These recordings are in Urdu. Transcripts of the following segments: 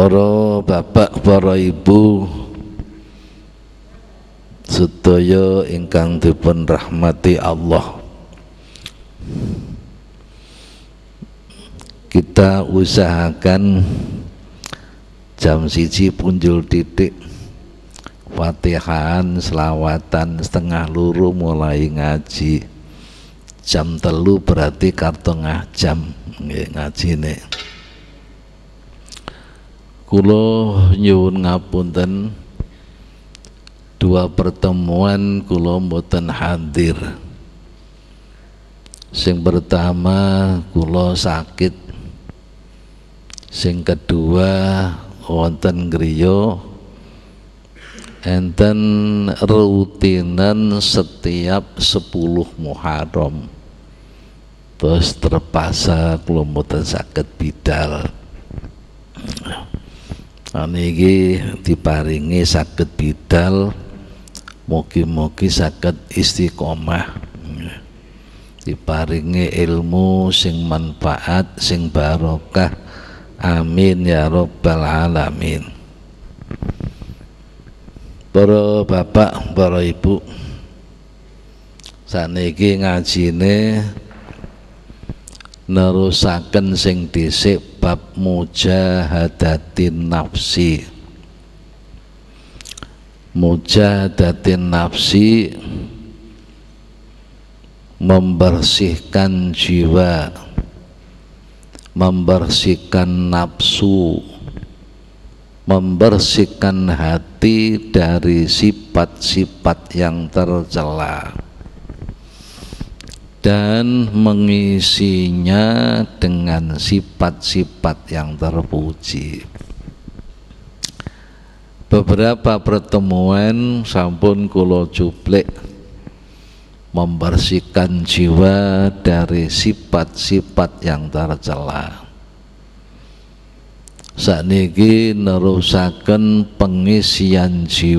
پور پوتوان تھی پنر مت او کیسا کن چم سی پنجو ٹی وا تی خان اسلام و تنہا لو مولا چم تلو پی کارتھی نے کلو یونپن ٹو پرتمون کلو موتن ہاندیر سنگر تام کلو سا سن کٹ ہون گریو ایتن روتیندن ستیہ سپو لو موہارم وستر پاسا کلو موتن ساک سانے کی تھی پا رہے سکتی تل موکی موکی ساک اس پا رہے المو سنگ سنگ مین یا رو پلا بر پپ بورپ سانے کے گانچی نے نرو سا کن سنتی پپ موچ ہپسی موچ دپسی ممبر سن جمبر سن نپش ممبر سن ہٹ ست یا تن منسی تین گان سے پت سے پتیاں تربو چیپر تموین سب کلو چوپ ممبر سے کنسی وریسی پت سے پتیاں تر جلاوس کن پن سیانسی و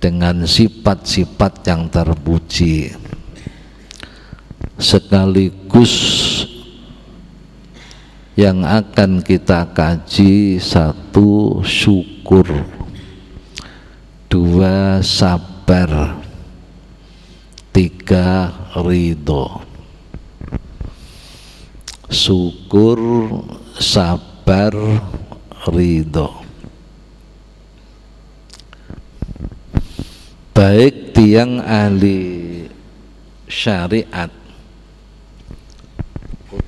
تینگانسی پتسی پتیاں تربو چی سکلی کا ایک تی آ شاری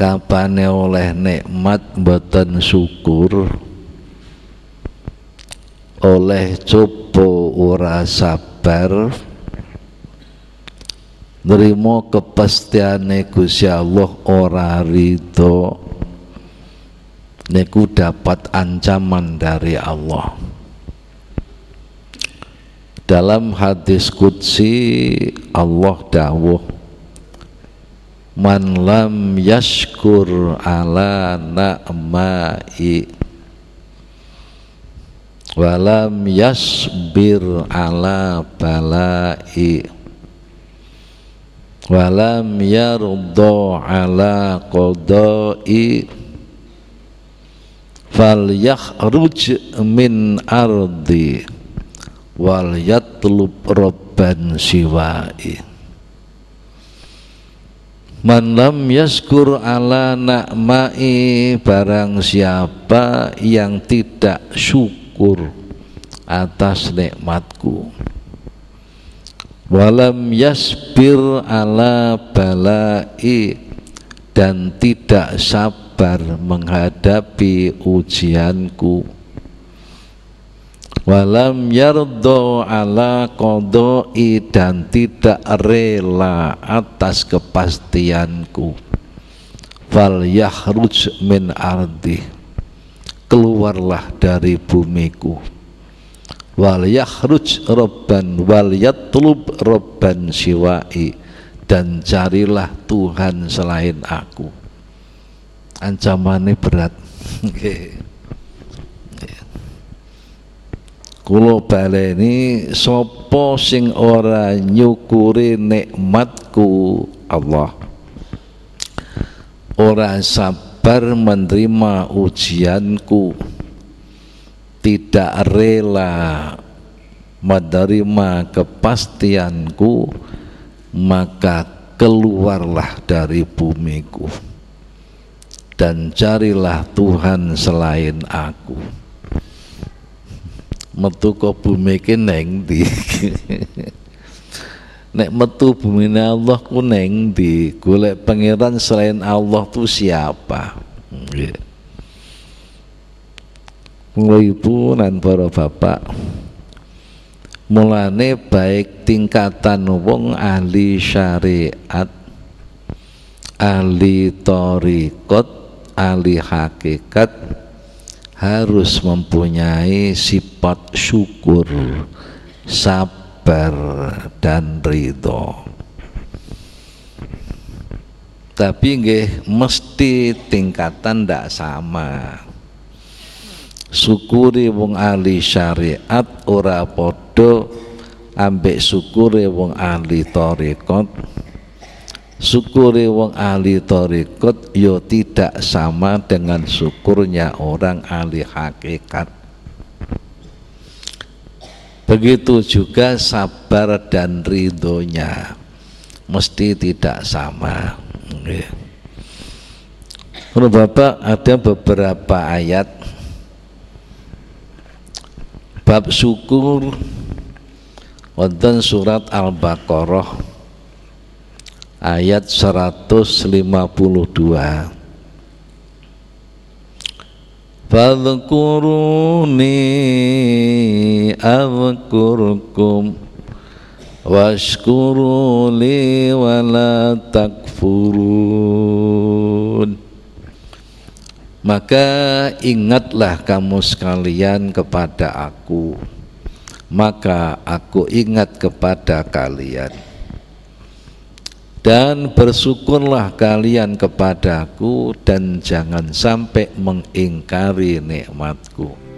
مت بتن سوہ چوپر پستیا نو ریت نے کٹا پت آندری عہم ہاتھ ک منم یشکر آلہ نل یش بیلم یو آلہچ مین شیو ای ملام یاسکور الا نی پارن سیاپاٹا سک آتا مت کو ولام یس پیر الا پا ٹانتیٹا سپر منگا ٹاپ اچھان کو وا مار دو الا کو اٹانے لا اتس کا kepastianku fal yahruj min ardi keluarlah dari bumiku wal yahruj robban wal yatlub robban siwai dan carilah Tuhan selain aku ancamannya berat tuh -tuh. مندری میلا میم کون چاری سلا پور پا مو نائ تن کا نو بہلی سارے کت ہاروسپوائے سکور سبری دپے مستی تن کا تن سب سکور ات اور پٹو آب سکور بون آلی ترق سکورلی تریٹ سما ٹین سکوریاں اورلی سبر چاندری دوں مستی تیٹ سامان سکور ادن سوراتر آیات سراتو سلیما پلٹوا پدنی والا مکا ایگت لہ مسکا لان کا پاٹا آکو مکا آکو اگت کا پاٹا کالیا تن پریشو کال چن سن کاری